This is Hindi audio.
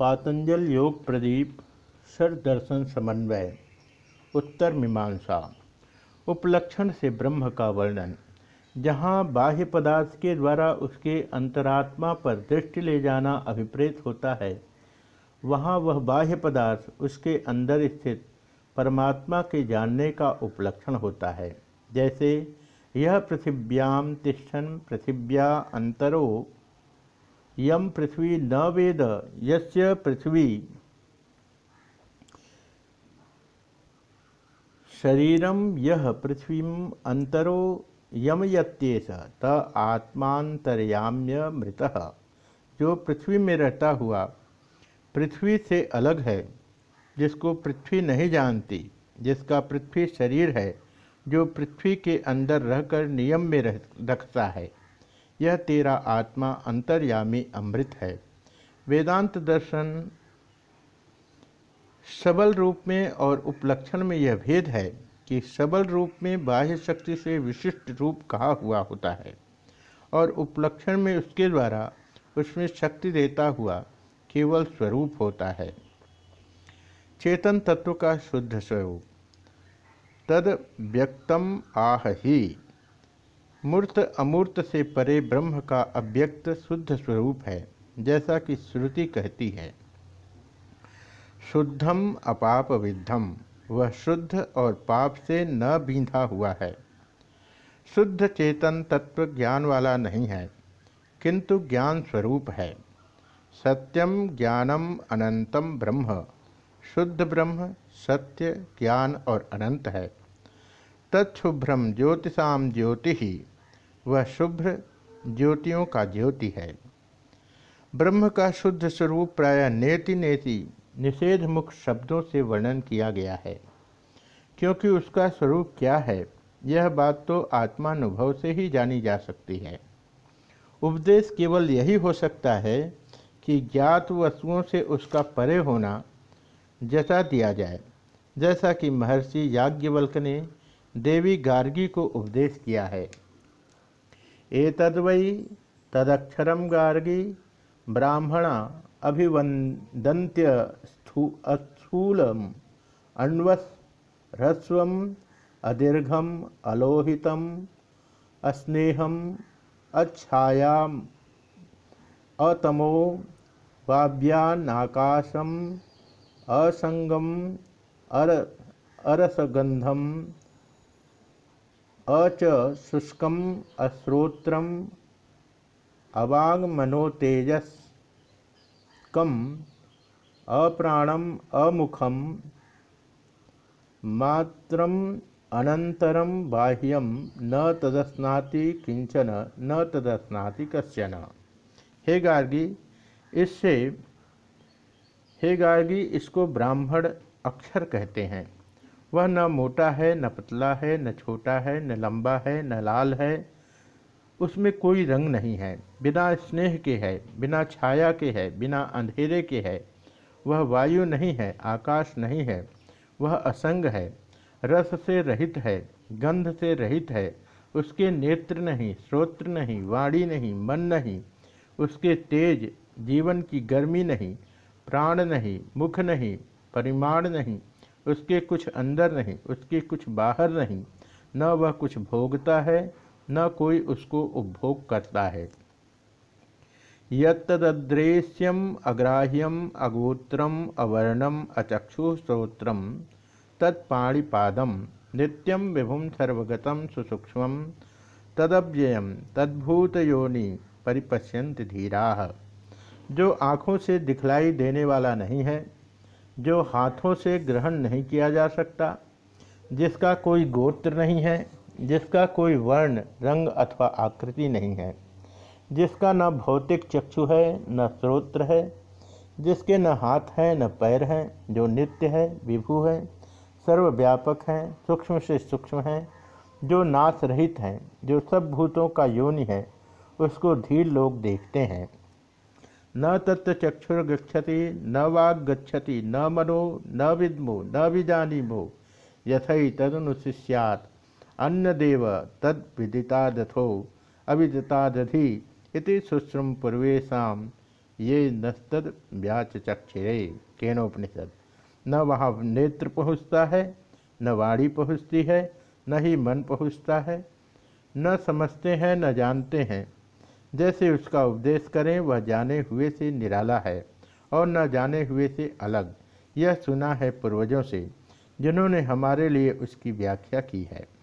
पातंजल योग प्रदीप सर दर्शन समन्वय उत्तर मीमांसा, उपलक्षण से ब्रह्म का वर्णन, जहाँ बाह्य पदार्थ के द्वारा उसके अंतरात्मा पर दृष्टि ले जाना अभिप्रेत होता है, वहाँ वह बाह्य पदार्थ उसके अंदर स्थित परमात्मा के जानने का उपलक्षण होता है। जैसे, यह पृथिव्याम तिष्ठन पृथिव्या अंतरो यम पृथ्वी न वेद, यस्य पृथ्वी। शरीरम यह पृथ्वी अंतरो यम यत्येस त आत्मांतरयाम्य मृत। जो पृथ्वी में रहता हुआ पृथ्वी से अलग है, जिसको पृथ्वी नहीं जानती, जिसका पृथ्वी शरीर है, जो पृथ्वी के अंदर रहकर नियम में रह, रखता है। यह तेरा आत्मा अंतर्यामी अमृत है। वेदांत दर्शन सबल रूप में और उपलक्षण में यह भेद है कि सबल रूप में बाह्य शक्ति से विशिष्ट रूप कहा हुआ होता है और उपलक्षण में उसके द्वारा उसमें शक्ति देता हुआ केवल स्वरूप होता है। चेतन तत्व का शुद्ध स्वरूप। तद व्यक्तम आह ही। मूर्त अमूर्त से परे ब्रह्म का अव्यक्त शुद्ध स्वरूप है, जैसा कि श्रुति कहती है। शुद्धम अपाप विद्धम वह शुद्ध और पाप से न बींधा हुआ है। शुद्ध चेतन तत्व ज्ञान वाला नहीं है, किंतु ज्ञान स्वरूप है। सत्यम ज्ञानम अनंतम ब्रह्म, शुद्ध ब्रह्म, सत्य, ज्ञान और अनंत है। तत्शुभ्रम ज्योतिषाम ज्योति ही वह शुभ्र ज्योतियों का ज्योति है। ब्रह्म का शुद्ध स्वरूप प्राय नेति नेति निषेध मुख शब्दों से वर्णन किया गया है। क्योंकि उसका स्वरूप क्या है, यह बात तो आत्मानुभव से ही जानी जा सकती है। उपदेश केवल यही हो सकता है कि ज्ञात वस्तुओं से उसका परे होना जता दिया जाए। जैसा कि महर्षि याज्ञवल्क ने देवी गार्गी को उपदेश किया है। एतद्वै तदक्षरम गार्गी ब्राह्मणा स्थूलम अन्वस अदीर्घम, अलोहितम, अस्नेहम अच्छायाम अतमो, वाव्यानाकाशम असंगम अर अरसगंधम अच शुष्कम अश्रोत्रम अवांगमनोतेजस कम अप्राणम अमुखम मात्रम अनंतरम बाह्यम न तदस्नाति किंचन न तदस्नाति कश्चन। हे गार्गी, इससे, हे गार्गी, इसको ब्राह्मण अक्षर कहते हैं। वह न मोटा है, न पतला है, न छोटा है, न लंबा है, न लाल है। उसमें कोई रंग नहीं है। बिना स्नेह के है, बिना छाया के है, बिना अंधेरे के है। वह वायु नहीं है, आकाश नहीं है। वह असंग है, रस से रहित है, गंध से रहित है। उसके नेत्र नहीं श्रोत्र नहीं, वाणी नहीं, मन नहीं। उसके तेज, जीवन की गर्मी नहीं, प्राण नहीं, मुख नहीं, परिमाण नहीं। उसके कुछ अंदर नहीं, उसके कुछ बाहर नहीं। न वह कुछ भोगता है, न कोई उसको उपभोग करता है। यद्रेश्यम अग्राह्यम अगोत्रम अवर्णम अचक्षु अचक्षुश्रोत्रम तत्पाणीपादम नित्यम विभुम सर्वगतम सुसूक्ष्म तदव्ययम तद्भूत योनि परिपश्यंत धीरा। जो आँखों से दिखलाई देने वाला नहीं है जो हाथों से ग्रहण नहीं किया जा सकता, जिसका कोई गोत्र नहीं है, जिसका कोई वर्ण, रंग अथवा आकृति नहीं है, जिसका न भौतिक चक्षु है, न स्रोत्र है, जिसके न हाथ हैं, न पैर हैं, जो नित्य है, विभु है, सर्वव्यापक हैं, सूक्ष्म से सूक्ष्म हैं, जो नाश रहित हैं, जो सब भूतों का योनि है, उसको धीर लोग देखते हैं। न तत्चक्षुर्गछति न वाग गच्छति न मनो, न विद्मो, न विजानीमो यथई तदनुशिष्यात अन्नदेव तद विदितादथो, अविदितादधि इति सुश्रुम पूर्वेशा ये नस्तद व्याचचक्षिरे। केनोपनिषद? न वहाँ नेत्र पहुँचता है, न वाणी पहुँचती है, न ही मन पहुँचता है। न समझते हैं, न जानते हैं। जैसे उसका उपदेश करें, वह जाने हुए से निराला है और न जाने हुए से अलग। यह सुना है पूर्वजों से, जिन्होंने हमारे लिए उसकी व्याख्या की है।